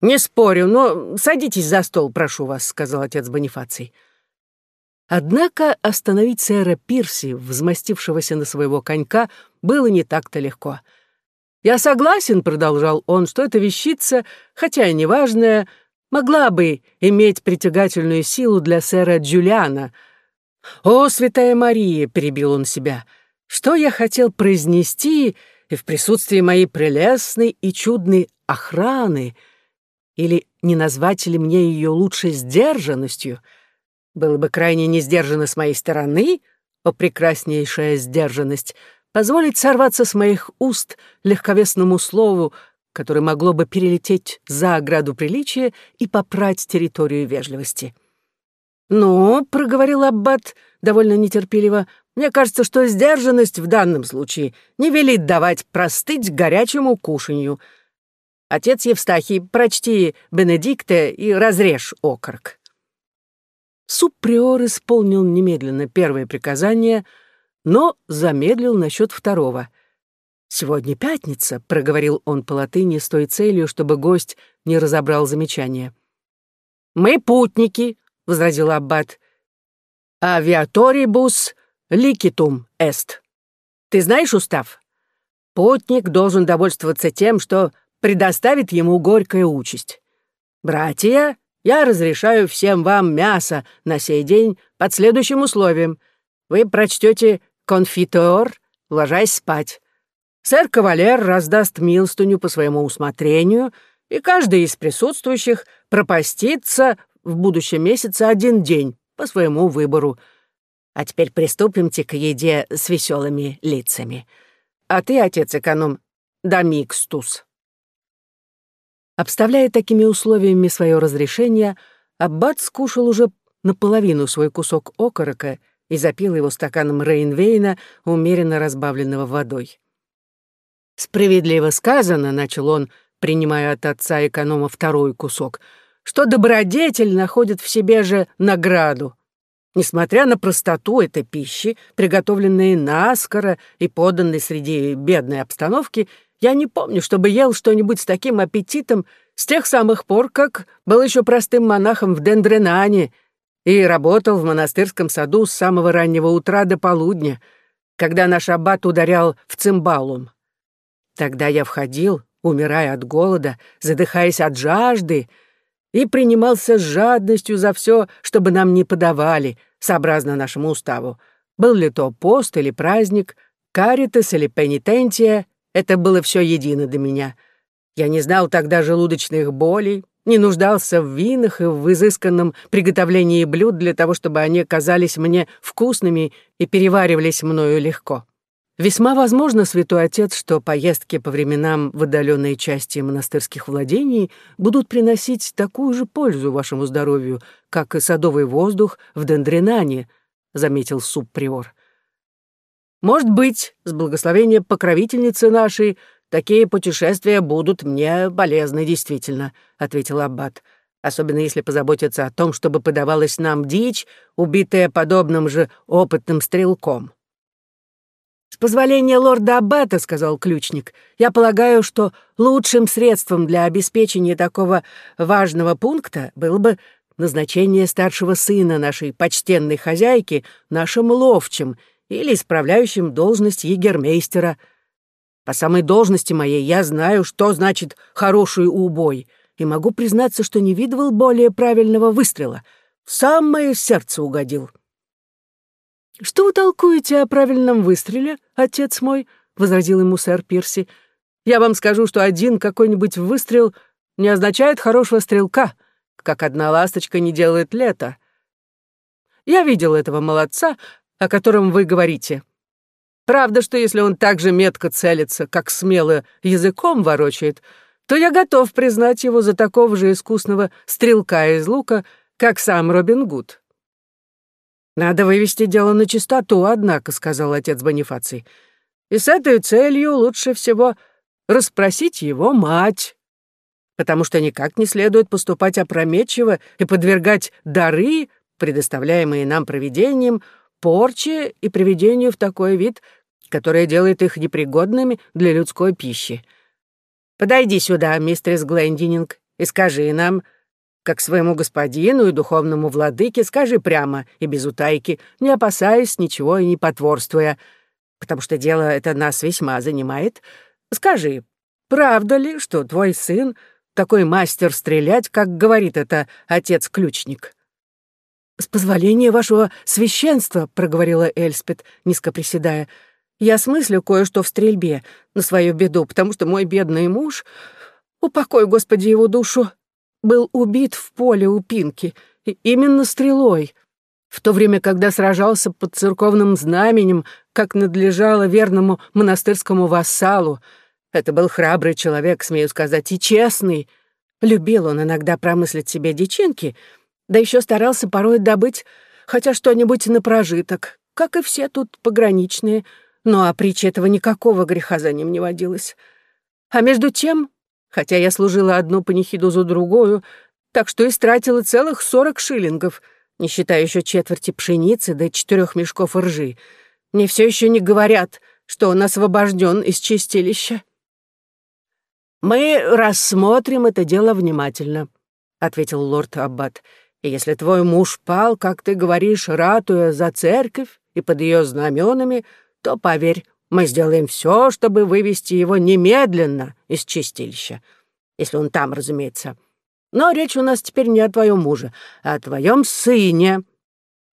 «Не спорю, но садитесь за стол, прошу вас», — сказал отец Бонифаций. Однако остановить сэра Пирси, взмастившегося на своего конька, было не так-то легко. «Я согласен», — продолжал он, — «что эта вещица, хотя и неважная, могла бы иметь притягательную силу для сэра Джулиана». «О, святая Мария!» — перебил он себя. «Что я хотел произнести и в присутствии моей прелестной и чудной охраны? Или не назвать ли мне ее лучше сдержанностью?» Было бы крайне несдержанно с моей стороны, о прекраснейшая сдержанность, позволить сорваться с моих уст легковесному слову, которое могло бы перелететь за ограду приличия и попрать территорию вежливости. «Ну», — проговорил Аббат довольно нетерпеливо, «мне кажется, что сдержанность в данном случае не велит давать простыть горячему кушанью. Отец Евстахий, прочти Бенедикта и разрежь окорок». Суприор исполнил немедленно первое приказание, но замедлил насчет второго. «Сегодня пятница», — проговорил он по латыни с той целью, чтобы гость не разобрал замечания. «Мы путники», — возразил Аббат. «Авиаторибус ликитум эст». Ты знаешь устав? Путник должен довольствоваться тем, что предоставит ему горькая участь. Братья, я разрешаю всем вам мясо на сей день под следующим условием. Вы прочтете конфитор, ложась спать. Сэр Кавалер раздаст милостыню по своему усмотрению, и каждый из присутствующих пропастится в будущем месяце один день по своему выбору. А теперь приступимте к еде с веселыми лицами. А ты, отец-эконом, Дамикстус. Обставляя такими условиями свое разрешение, Аббат скушал уже наполовину свой кусок окорока и запил его стаканом Рейнвейна, умеренно разбавленного водой. «Справедливо сказано», — начал он, принимая от отца эконома второй кусок, «что добродетель находит в себе же награду. Несмотря на простоту этой пищи, приготовленной наскоро и поданной среди бедной обстановки, я не помню, чтобы ел что-нибудь с таким аппетитом с тех самых пор, как был еще простым монахом в Дендренане и работал в монастырском саду с самого раннего утра до полудня, когда наш аббат ударял в цимбалум. Тогда я входил, умирая от голода, задыхаясь от жажды, и принимался с жадностью за все, чтобы нам не подавали, сообразно нашему уставу. Был ли то пост или праздник, каритас или пенитентия, это было все едино для меня. Я не знал тогда желудочных болей, не нуждался в винах и в изысканном приготовлении блюд для того, чтобы они казались мне вкусными и переваривались мною легко. Весьма возможно, святой отец, что поездки по временам в отдаленные части монастырских владений будут приносить такую же пользу вашему здоровью, как и садовый воздух в Дендренане, заметил субприор. Может быть, с благословения покровительницы нашей, такие путешествия будут мне полезны действительно», — ответил Аббат. «Особенно если позаботиться о том, чтобы подавалась нам дичь, убитая подобным же опытным стрелком». «С позволения лорда Аббата», — сказал ключник, «я полагаю, что лучшим средством для обеспечения такого важного пункта было бы назначение старшего сына нашей почтенной хозяйки нашим ловчим или исправляющим должность егермейстера. По самой должности моей я знаю, что значит «хороший убой», и могу признаться, что не видывал более правильного выстрела. В самое сердце угодил. «Что вы толкуете о правильном выстреле, отец мой?» — возразил ему сэр Пирси. «Я вам скажу, что один какой-нибудь выстрел не означает хорошего стрелка, как одна ласточка не делает лето. Я видел этого молодца, о котором вы говорите. Правда, что если он так же метко целится, как смело языком ворочает, то я готов признать его за такого же искусного стрелка из лука, как сам Робин Гуд. «Надо вывести дело на чистоту, однако», — сказал отец Бонифаций. «И с этой целью лучше всего расспросить его мать, потому что никак не следует поступать опрометчиво и подвергать дары, предоставляемые нам провидением, порче и приведению в такой вид, которое делает их непригодными для людской пищи. Подойди сюда, мистерс Глендининг, и скажи нам, как своему господину и духовному владыке, скажи прямо и без утайки, не опасаясь ничего и не потворствуя, потому что дело это нас весьма занимает. Скажи, правда ли, что твой сын такой мастер стрелять, как говорит это отец-ключник?» «С позволения вашего священства», — проговорила Эльспет, низко приседая, «я смыслю кое-что в стрельбе на свою беду, потому что мой бедный муж, упокой, Господи, его душу, был убит в поле у Пинки, именно стрелой, в то время, когда сражался под церковным знаменем, как надлежало верному монастырскому вассалу. Это был храбрый человек, смею сказать, и честный. Любил он иногда промыслить себе дичинки — да еще старался порой добыть хотя что-нибудь на прожиток, как и все тут пограничные, но а притче этого никакого греха за ним не водилось. А между тем, хотя я служила одну панихиду за другую, так что истратила целых сорок шиллингов, не считая еще четверти пшеницы до четырех мешков ржи, мне все еще не говорят, что он освобожден из чистилища. «Мы рассмотрим это дело внимательно», — ответил лорд Аббат, — и если твой муж пал, как ты говоришь, ратуя за церковь и под ее знаменами, то, поверь, мы сделаем все, чтобы вывести его немедленно из чистилища. Если он там, разумеется. Но речь у нас теперь не о твоем муже, а о твоем сыне.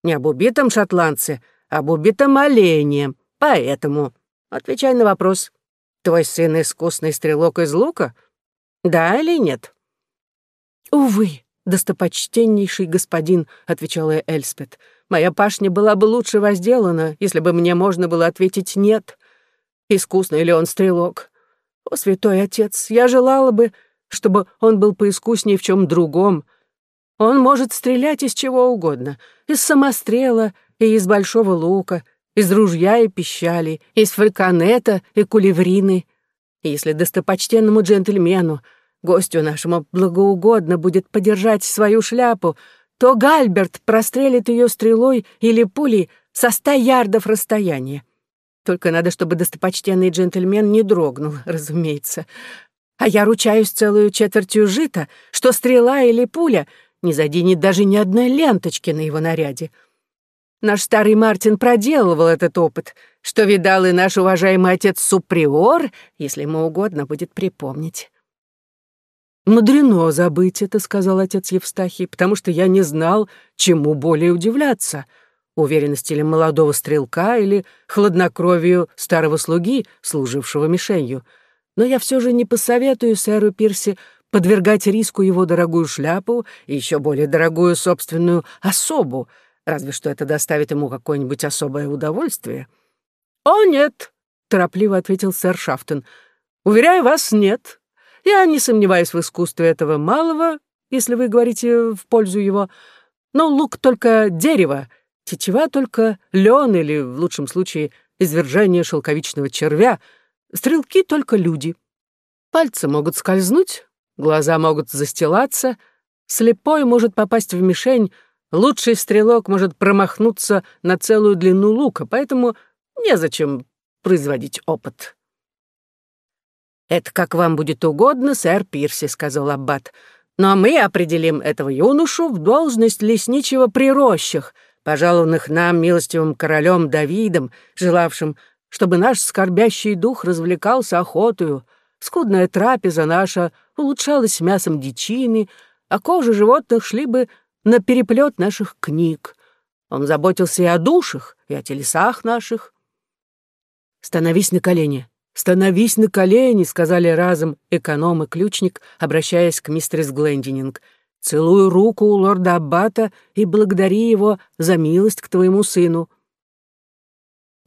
Не об убитом шотландце, а об убитом олене. Поэтому отвечай на вопрос. Твой сын искусный стрелок из лука? Да или нет? Увы, достопочтеннейший господин», — отвечала Эльспет. «Моя пашня была бы лучше возделана, если бы мне можно было ответить «нет». Искусный ли он стрелок? О, святой отец, я желала бы, чтобы он был поискуснее в чем другом. Он может стрелять из чего угодно, из самострела и из большого лука, из ружья и пищали, из фальконета и кулеврины. Если достопочтенному джентльмену — гостю нашему благоугодно будет подержать свою шляпу, то Гальберт прострелит ее стрелой или пулей со ста ярдов расстояния. Только надо, чтобы достопочтенный джентльмен не дрогнул, разумеется. А я ручаюсь целую четвертью жита, что стрела или пуля не заденет даже ни одной ленточки на его наряде. Наш старый Мартин проделывал этот опыт, что видал и наш уважаемый отец Суприор, если ему угодно будет припомнить. «Мудрено забыть это», — сказал отец Евстахий, «потому что я не знал, чему более удивляться, уверенности ли молодого стрелка или хладнокровию старого слуги, служившего мишенью. Но я все же не посоветую сэру Пирси подвергать риску его дорогую шляпу и еще более дорогую собственную особу, разве что это доставит ему какое-нибудь особое удовольствие». «О, нет», — торопливо ответил сэр Шафтон, — «уверяю вас, нет». Я не сомневаюсь в искусстве этого малого, если вы говорите в пользу его, но лук только дерево, тетива только лен или, в лучшем случае, извержение шелковичного червя, стрелки только люди. Пальцы могут скользнуть, глаза могут застилаться, слепой может попасть в мишень, лучший стрелок может промахнуться на целую длину лука, поэтому незачем производить опыт. «Это как вам будет угодно, сэр Пирси», — сказал Аббат. «Но мы определим этого юношу в должность лесничего при рощах, пожалованных нам милостивым королем Давидом, желавшим, чтобы наш скорбящий дух развлекался охотою, скудная трапеза наша улучшалась мясом дичины, а кожи животных шли бы на переплет наших книг. Он заботился и о душах, и о телесах наших. «Становись на колени», «Становись на колени», — сказали разом эконом и ключник, обращаясь к мистерс Глендининг. «Целую руку у лорда Аббата и благодари его за милость к твоему сыну».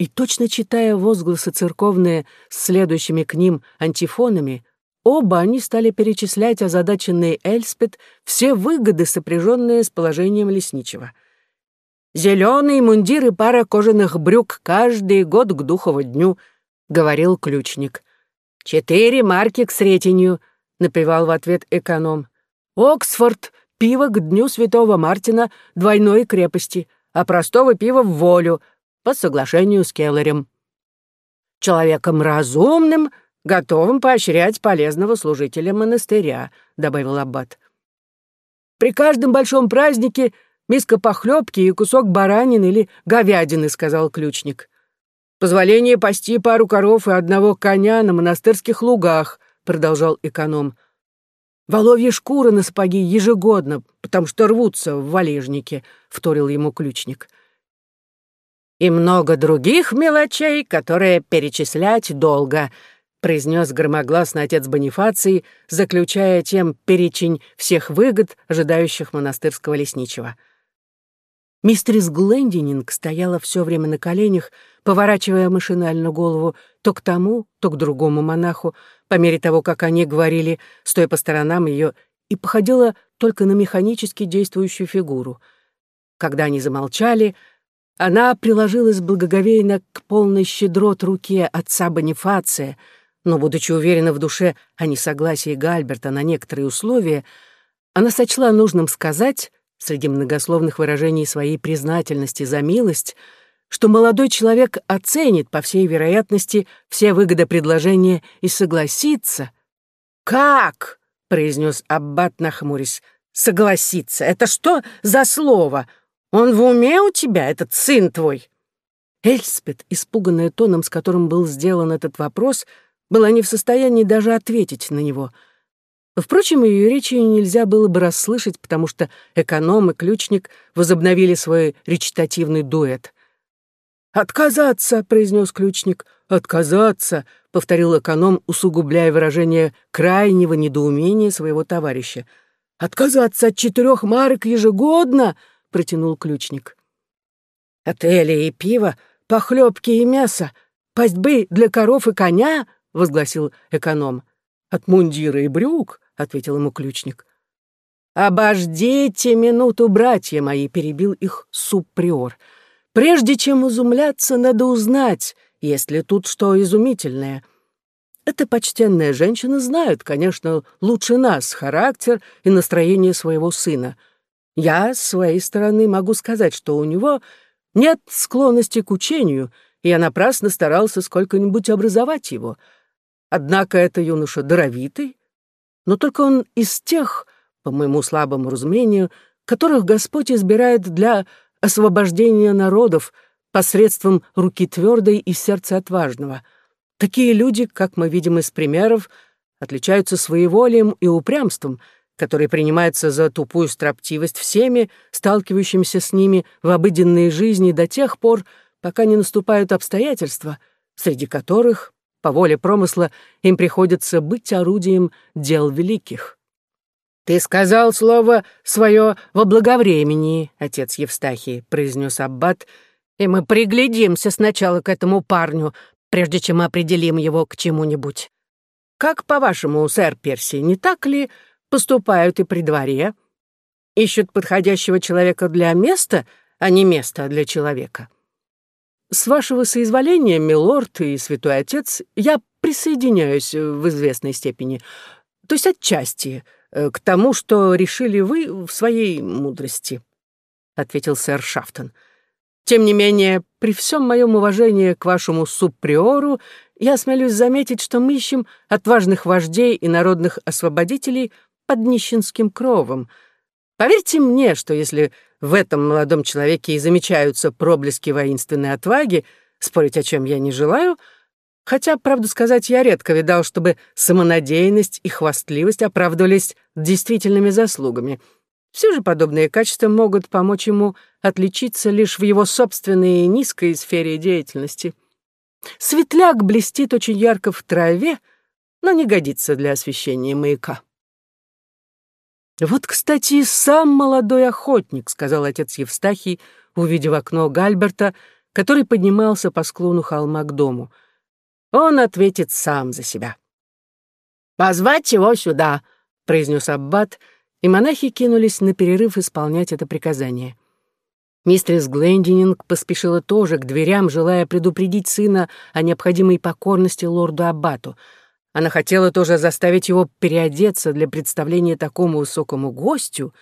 И точно читая возгласы церковные с следующими к ним антифонами, оба они стали перечислять озадаченные Эльспет все выгоды, сопряженные с положением лесничего. «Зеленый мундир и пара кожаных брюк каждый год к духово дню», говорил ключник. «Четыре марки к сретенью», — напевал в ответ эконом. «Оксфорд, пиво к дню Святого Мартина двойной крепости, а простого пива в волю, по соглашению с Келлерем. Человеком разумным, готовым поощрять полезного служителя монастыря», — добавил Аббат. При каждом большом празднике миска похлебки и кусок баранины или говядины», — сказал ключник. «Позволение пасти пару коров и одного коня на монастырских лугах», — продолжал эконом. «Воловья шкуры на сапоги ежегодно, потому что рвутся в валежнике», — вторил ему ключник. «И много других мелочей, которые перечислять долго», произнес громогласно отец Бонифаций, заключая тем перечень всех выгод, ожидающих монастырского лесничего. Мистерис Глендининг стояла все время на коленях, поворачивая машинально голову то к тому, то к другому монаху, по мере того, как они говорили, стоя по сторонам ее, и походила только на механически действующую фигуру. Когда они замолчали, она приложилась благоговейно к полной щедрот руке отца Бонифация — но, будучи уверена в душе о несогласии Гальберта на некоторые условия, она сочла нужным сказать, среди многословных выражений своей признательности за милость, что молодой человек оценит, по всей вероятности, все выгоды предложения и согласится. «Как?» — произнес Аббат, нахмурясь. «Согласиться? Это что за слово? Он в уме у тебя, этот сын твой?» Эльспет, испуганная тоном, с которым был сделан этот вопрос, — была не в состоянии даже ответить на него. Впрочем, ее речи нельзя было бы расслышать, потому что эконом и ключник возобновили свой речитативный дуэт. «Отказаться!» — произнес ключник. «Отказаться!» — повторил эконом, усугубляя выражение крайнего недоумения своего товарища. «Отказаться от четырех марок ежегодно!» — протянул ключник. «Отели и пиво, похлебки и мясо, пастьбы для коров и коня!» — возгласил эконом. «От мундира и брюк», — ответил ему ключник. «Обождите минуту, братья мои», — перебил их субприор. «Прежде чем изумляться, надо узнать, есть ли тут что изумительное. Эта почтенная женщина знает, конечно, лучше нас характер и настроение своего сына. Я, с своей стороны, могу сказать, что у него нет склонности к учению, и я напрасно старался сколько-нибудь образовать его». Однако это юноша даровитый, но только он из тех, по моему слабому разумению, которых Господь избирает для освобождения народов посредством руки твердой и сердца отважного. Такие люди, как мы видим из примеров, отличаются своеволием и упрямством, которые принимаются за тупую строптивость всеми, сталкивающимися с ними в обыденной жизни до тех пор, пока не наступают обстоятельства, среди которых по воле промысла им приходится быть орудием дел великих. «Ты сказал слово свое во благовремени, отец Евстахий», — произнес Аббат, «и мы приглядимся сначала к этому парню, прежде чем определим его к чему-нибудь. Как, по-вашему, сэр Перси, не так ли поступают и при дворе? Ищут подходящего человека для места, а не места для человека?» С вашего соизволения, милорд и святой отец, я присоединяюсь в известной степени, то есть отчасти, э, к тому, что решили вы в своей мудрости», — ответил сэр Шафтон. «Тем не менее, при всем моем уважении к вашему субприору, я осмелюсь заметить, что мы ищем отважных вождей и народных освободителей под нищенским кровом. Поверьте мне, что если в этом молодом человеке и замечаются проблески воинственной отваги, спорить о чем я не желаю, хотя, правду сказать, я редко видал, чтобы самонадеянность и хвастливость оправдывались действительными заслугами. Все же подобные качества могут помочь ему отличиться лишь в его собственной низкой сфере деятельности. Светляк блестит очень ярко в траве, но не годится для освещения маяка. «Вот, кстати, сам молодой охотник», — сказал отец Евстахий, увидев окно Гальберта, который поднимался по склону холма к дому. «Он ответит сам за себя». «Позвать его сюда», — произнес Аббат, и монахи кинулись на перерыв исполнять это приказание. Мистерис Глендининг поспешила тоже к дверям, желая предупредить сына о необходимой покорности лорду Аббату — она хотела тоже заставить его переодеться для представления такому высокому гостю,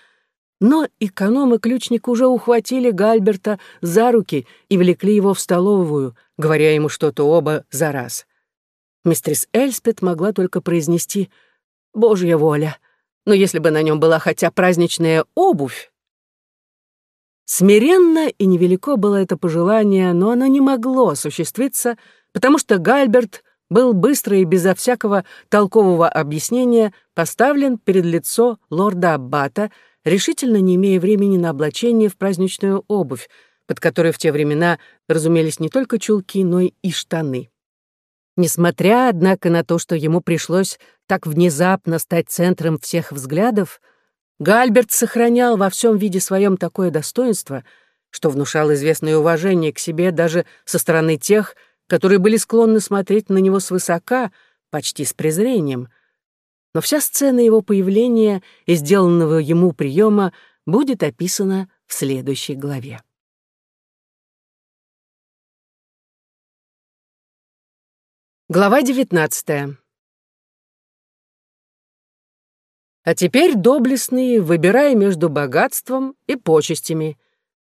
но эконом и ключник уже ухватили Гальберта за руки и влекли его в столовую, говоря ему что-то оба за раз. Мистерис Эльспет могла только произнести «Божья воля», но если бы на нем была хотя праздничная обувь... Смиренно и невелико было это пожелание, но оно не могло осуществиться, потому что Гальберт был быстро и безо всякого толкового объяснения поставлен перед лицо лорда Аббата, решительно не имея времени на облачение в праздничную обувь, под которой в те времена разумелись не только чулки, но и штаны. Несмотря, однако, на то, что ему пришлось так внезапно стать центром всех взглядов, Гальберт сохранял во всем виде своем такое достоинство, что внушал известное уважение к себе даже со стороны тех, которые были склонны смотреть на него свысока, почти с презрением. Но вся сцена его появления и сделанного ему приема будет описана в следующей главе. Глава девятнадцатая. А теперь, доблестные, выбирай между богатством и почестями.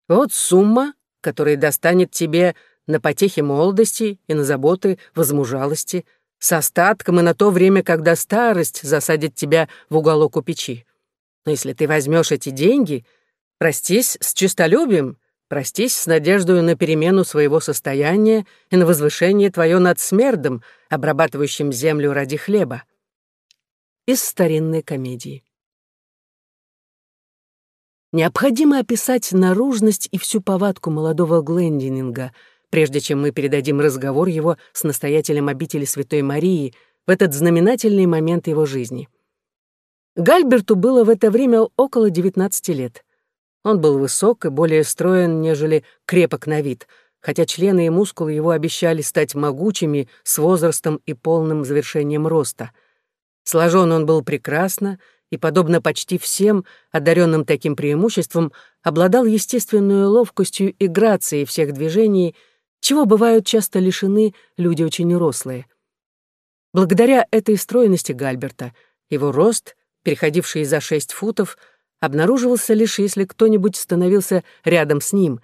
Вот сумма, которая достанет тебе на потехи молодости и на заботы возмужалости, с остатком и на то время, когда старость засадит тебя в уголок у печи. Но если ты возьмешь эти деньги, простись с честолюбием, Простись с надеждой на перемену своего состояния и на возвышение твое над смердом, обрабатывающим землю ради хлеба. Из старинной комедии. Необходимо описать наружность и всю повадку молодого Глендининга, прежде чем мы передадим разговор его с настоятелем обители Святой Марии в этот знаменательный момент его жизни. Гальберту было в это время около 19 лет. Он был высок и более строен, нежели крепок на вид, хотя члены и мускулы его обещали стать могучими с возрастом и полным завершением роста. Сложен он был прекрасно и, подобно почти всем, одаренным таким преимуществом, обладал естественной ловкостью и грацией всех движений, чего бывают часто лишены люди очень рослые. Благодаря этой стройности Гальберта, его рост, переходивший за шесть футов, — обнаруживался лишь если кто-нибудь становился рядом с ним.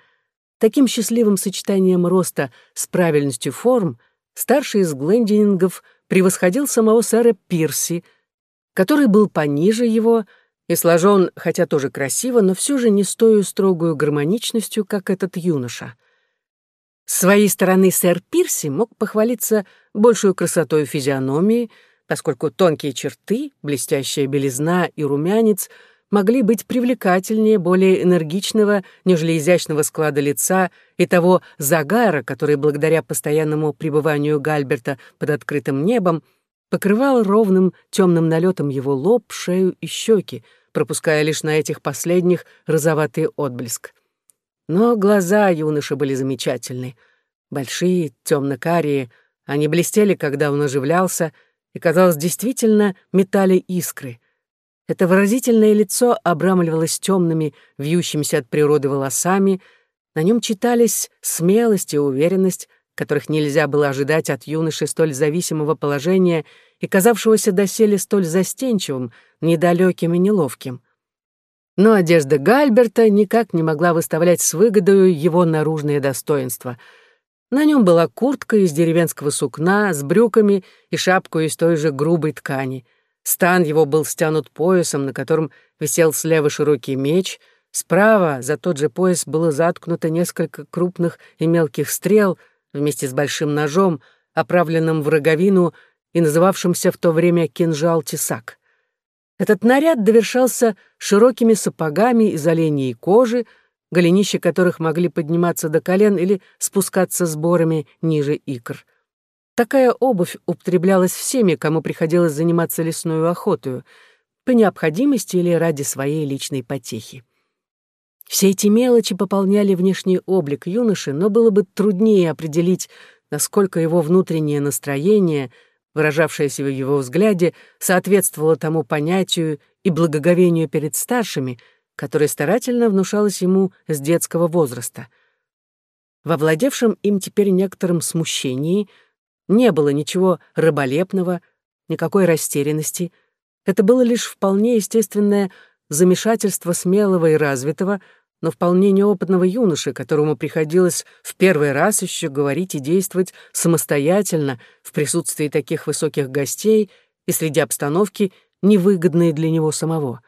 Таким счастливым сочетанием роста с правильностью форм старший из Глендинингов превосходил самого сэра Пирси, который был пониже его и сложен, хотя тоже красиво, но все же не с той строгую гармоничностью, как этот юноша. С своей стороны сэр Пирси мог похвалиться большую красотой физиономии, поскольку тонкие черты, блестящая белизна и румянец — могли быть привлекательнее более энергичного, нежели изящного склада лица и того загара, который благодаря постоянному пребыванию Гальберта под открытым небом покрывал ровным темным налетом его лоб, шею и щеки, пропуская лишь на этих последних розоватый отблеск. Но глаза юноши были замечательны. Большие, темно-карие, они блестели, когда он оживлялся, и, казалось, действительно метали искры. Это выразительное лицо обрамливалось темными, вьющимися от природы волосами, на нем читались смелость и уверенность, которых нельзя было ожидать от юноши столь зависимого положения и казавшегося доселе столь застенчивым, недалеким и неловким. Но одежда Гальберта никак не могла выставлять с выгодою его наружное достоинство. На нем была куртка из деревенского сукна с брюками и шапку из той же грубой ткани — Стан его был стянут поясом, на котором висел слева широкий меч, справа за тот же пояс было заткнуто несколько крупных и мелких стрел вместе с большим ножом, оправленным в роговину и называвшимся в то время кинжал-тесак. Этот наряд довершался широкими сапогами из оленей кожи, голенища которых могли подниматься до колен или спускаться сборами ниже икр. Такая обувь употреблялась всеми, кому приходилось заниматься лесной охотой, по необходимости или ради своей личной потехи. Все эти мелочи пополняли внешний облик юноши, но было бы труднее определить, насколько его внутреннее настроение, выражавшееся в его взгляде, соответствовало тому понятию и благоговению перед старшими, которое старательно внушалось ему с детского возраста. Во владевшем им теперь некотором смущении — не было ничего рыболепного, никакой растерянности. Это было лишь вполне естественное замешательство смелого и развитого, но вполне неопытного юноши, которому приходилось в первый раз еще говорить и действовать самостоятельно в присутствии таких высоких гостей и среди обстановки, невыгодные для него самого.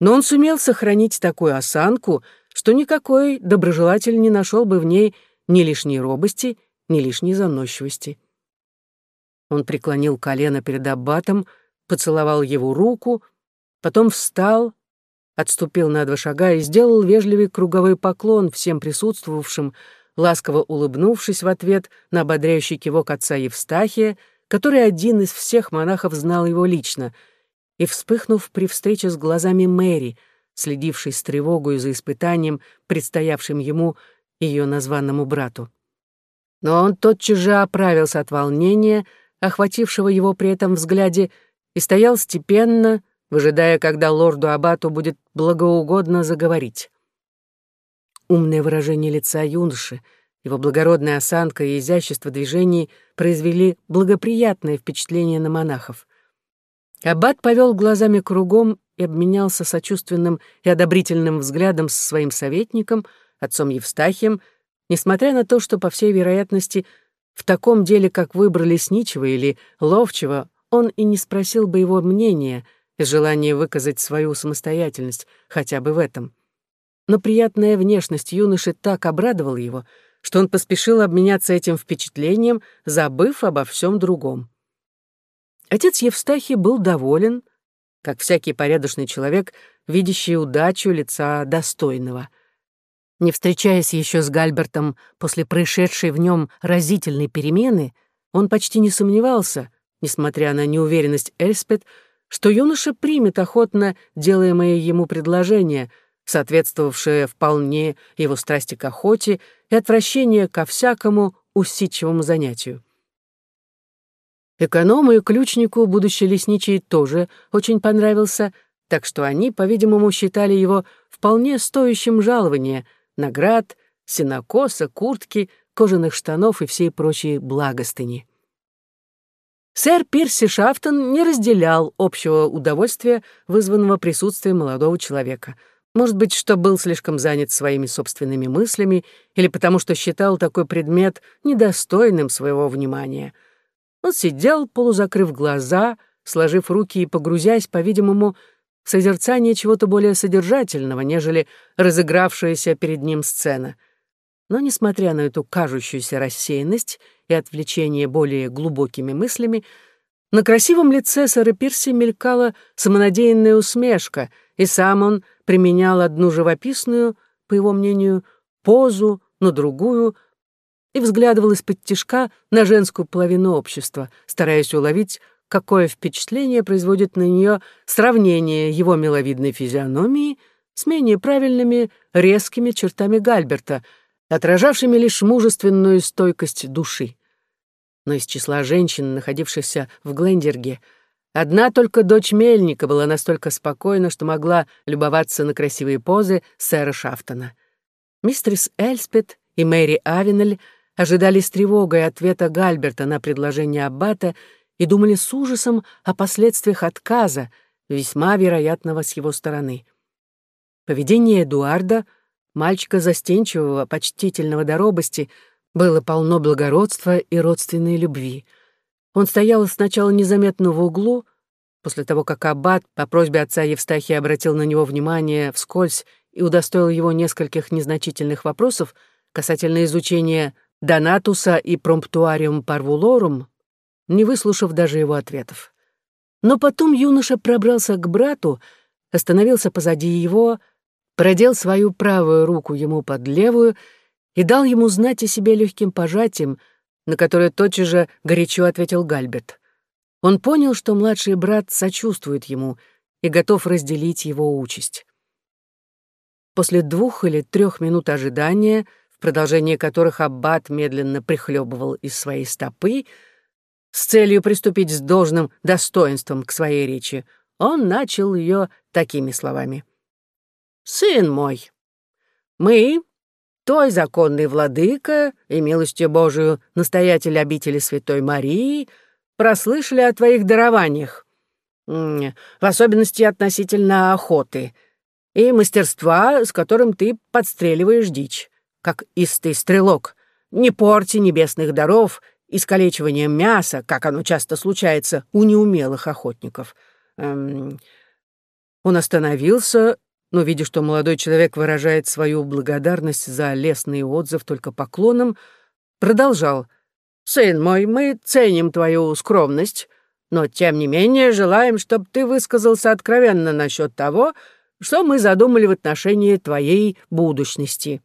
Но он сумел сохранить такую осанку, что никакой доброжелатель не нашел бы в ней ни лишней робости, ни лишней заносчивости. Он преклонил колено перед аббатом, поцеловал его руку, потом встал, отступил на два шага и сделал вежливый круговой поклон всем присутствовавшим, ласково улыбнувшись в ответ на ободряющий кивок отца Евстахия, который один из всех монахов знал его лично, и, вспыхнув при встрече с глазами Мэри, следившей с тревогой за испытанием, предстоявшим ему, ее названному брату. Но он тотчас же оправился от волнения, охватившего его при этом взгляде, и стоял степенно, выжидая, когда лорду Абату будет благоугодно заговорить. Умное выражение лица юноши, его благородная осанка и изящество движений произвели благоприятное впечатление на монахов. Аббат повел глазами кругом и обменялся сочувственным и одобрительным взглядом со своим советником, отцом Евстахием, несмотря на то, что, по всей вероятности, в таком деле, как выбор лесничего или ловчего, он и не спросил бы его мнения — из желания выказать свою самостоятельность хотя бы в этом. Но приятная внешность юноши так обрадовала его, что он поспешил обменяться этим впечатлением, забыв обо всем другом. Отец Евстахий был доволен, как всякий порядочный человек, видящий удачу лица достойного. Не встречаясь еще с Гальбертом после происшедшей в нем разительной перемены, он почти не сомневался, несмотря на неуверенность Эльспет, что юноша примет охотно делаемое ему предложение, соответствовавшее вполне его страсти к охоте и отвращение ко всякому усидчивому занятию. Эконому и ключнику будущий лесничий тоже очень понравился, так что они, по-видимому, считали его вполне стоящим жалования, наград, сенокоса, куртки, кожаных штанов и всей прочей благостыни. Сэр Пирси Шафтон не разделял общего удовольствия, вызванного присутствием молодого человека. Может быть, что был слишком занят своими собственными мыслями или потому что считал такой предмет недостойным своего внимания. Он сидел, полузакрыв глаза, сложив руки и погрузясь, по-видимому, в созерцание чего-то более содержательного, нежели разыгравшаяся перед ним сцена. Но, несмотря на эту кажущуюся рассеянность, и отвлечение более глубокими мыслями, на красивом лице сэра Пирси мелькала самонадеянная усмешка, и сам он применял одну живописную, по его мнению, позу на другую и взглядывал из-под тишка на женскую половину общества, стараясь уловить, какое впечатление производит на нее сравнение его миловидной физиономии с менее правильными, резкими чертами Гальберта, отражавшими лишь мужественную стойкость души но из числа женщин, находившихся в Глендерге, одна только дочь Мельника была настолько спокойна, что могла любоваться на красивые позы сэра Шафтона. Мистерис Эльспет и Мэри Авенель ожидали с тревогой ответа Гальберта на предложение Аббата и думали с ужасом о последствиях отказа, весьма вероятного с его стороны. Поведение Эдуарда, мальчика застенчивого, почтительного до робости, было полно благородства и родственной любви. Он стоял сначала незаметно в углу, после того, как Аббат по просьбе отца Евстахия обратил на него внимание вскользь и удостоил его нескольких незначительных вопросов касательно изучения Донатуса и Промптуариум Парвулорум, не выслушав даже его ответов. Но потом юноша пробрался к брату, остановился позади его, продел свою правую руку ему под левую и дал ему знать о себе легким пожатием, на которое тотчас же горячо ответил Гальберт. Он понял, что младший брат сочувствует ему и готов разделить его участь. После двух или трех минут ожидания, в продолжении которых аббат медленно прихлебывал из своей стопы, с целью приступить с должным достоинством к своей речи, он начал ее такими словами. «Сын мой, мы, той законный владыка и милостью Божию настоятель обители Святой Марии прослышали о твоих дарованиях, в особенности относительно охоты, и мастерства, с которым ты подстреливаешь дичь, как истый стрелок, не порти небесных даров, искалечиванием мяса, как оно часто случается у неумелых охотников. Эм... Он остановился, но, видя, что молодой человек выражает свою благодарность за лестный отзыв только поклоном, продолжал. «Сын мой, мы ценим твою скромность, но, тем не менее, желаем, чтобы ты высказался откровенно насчет того, что мы задумали в отношении твоей будущности.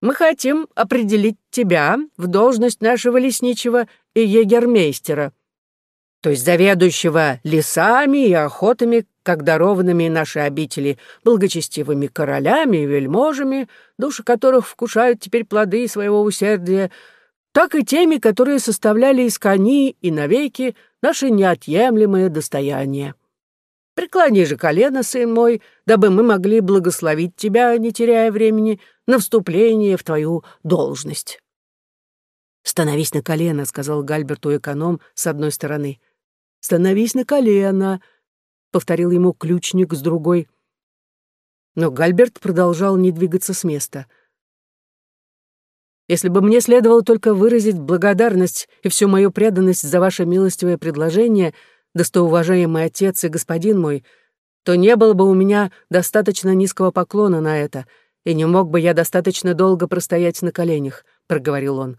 Мы хотим определить тебя в должность нашего лесничего и егермейстера, то есть заведующего лесами и охотами, как дарованными наши обители благочестивыми королями и вельможами, души которых вкушают теперь плоды своего усердия, так и теми, которые составляли из кони и навеки наше неотъемлемое достояние. Преклони же колено, сын мой, дабы мы могли благословить тебя, не теряя времени, на вступление в твою должность. «Становись на колено», — сказал Гальберту эконом с одной стороны. «Становись на колено», — повторил ему ключник с другой. Но Гальберт продолжал не двигаться с места. «Если бы мне следовало только выразить благодарность и всю мою преданность за ваше милостивое предложение», достоуважаемый отец и господин мой, то не было бы у меня достаточно низкого поклона на это, и не мог бы я достаточно долго простоять на коленях», — проговорил он.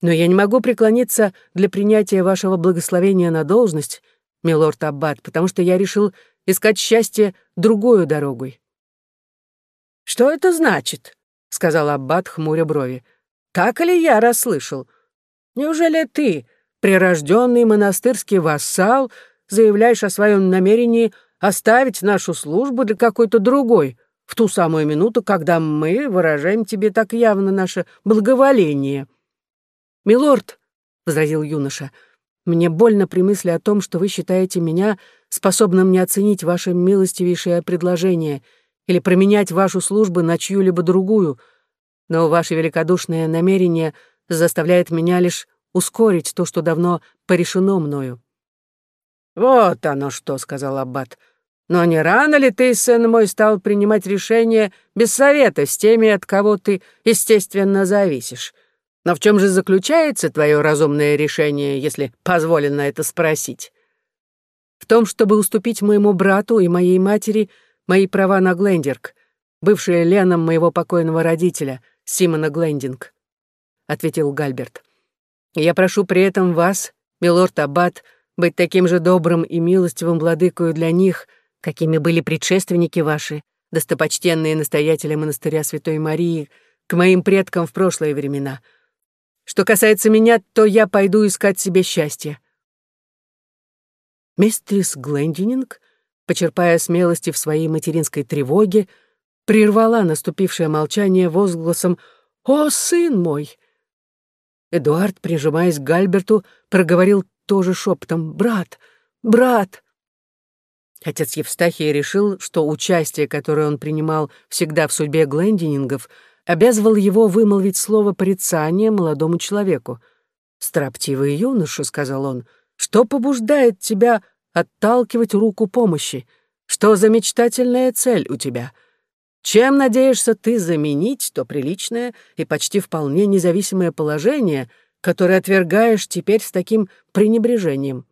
«Но я не могу преклониться для принятия вашего благословения на должность, милорд Аббат, потому что я решил искать счастье другую дорогой». «Что это значит?» — сказал Аббат, хмуря брови. «Так ли я расслышал? Неужели ты, прирожденный монастырский вассал, заявляешь о своем намерении оставить нашу службу для какой-то другой, в ту самую минуту, когда мы выражаем тебе так явно наше благоволение. «Милорд», — возразил юноша, — «мне больно при мысли о том, что вы считаете меня способным не оценить ваше милостивейшее предложение или променять вашу службу на чью-либо другую, но ваше великодушное намерение заставляет меня лишь ускорить то, что давно порешено мною». «Вот оно что», — сказал Аббат. «Но не рано ли ты, сын мой, стал принимать решения без совета с теми, от кого ты, естественно, зависишь? Но в чем же заключается твое разумное решение, если позволено это спросить?» «В том, чтобы уступить моему брату и моей матери мои права на Глендерк, бывшие леном моего покойного родителя, Симона Глендинг», — ответил Гальберт. Я прошу при этом вас, милорд Аббат, быть таким же добрым и милостивым владыкою для них, какими были предшественники ваши, достопочтенные настоятели монастыря Святой Марии, к моим предкам в прошлые времена. Что касается меня, то я пойду искать себе счастье. Мистерис Глендининг, почерпая смелости в своей материнской тревоге, прервала наступившее молчание возгласом «О, сын мой!» Эдуард, прижимаясь к Гальберту, проговорил тоже шепотом «Брат! Брат!». Отец Евстахий решил, что участие, которое он принимал всегда в судьбе Глендинингов, обязывал его вымолвить слово порицания молодому человеку. «Строптивый юноша», — сказал он, — «что побуждает тебя отталкивать руку помощи? Что за мечтательная цель у тебя? Чем надеешься ты заменить то приличное и почти вполне независимое положение, которое отвергаешь теперь с таким пренебрежением?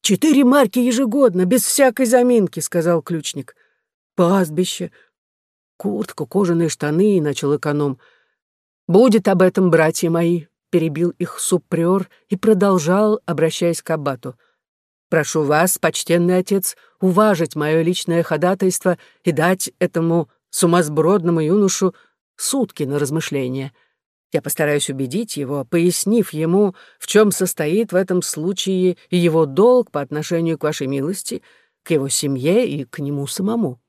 «Четыре марки ежегодно, без всякой заминки», — сказал ключник. «Пастбище, куртка, кожаные штаны», — начал эконом. «Будет об этом, братья мои», — перебил их субприор и продолжал, обращаясь к аббату. Прошу вас, почтенный отец, уважить мое личное ходатайство и дать этому сумасбродному юношу сутки на размышление. Я постараюсь убедить его, пояснив ему, в чем состоит в этом случае его долг по отношению к вашей милости, к его семье и к нему самому.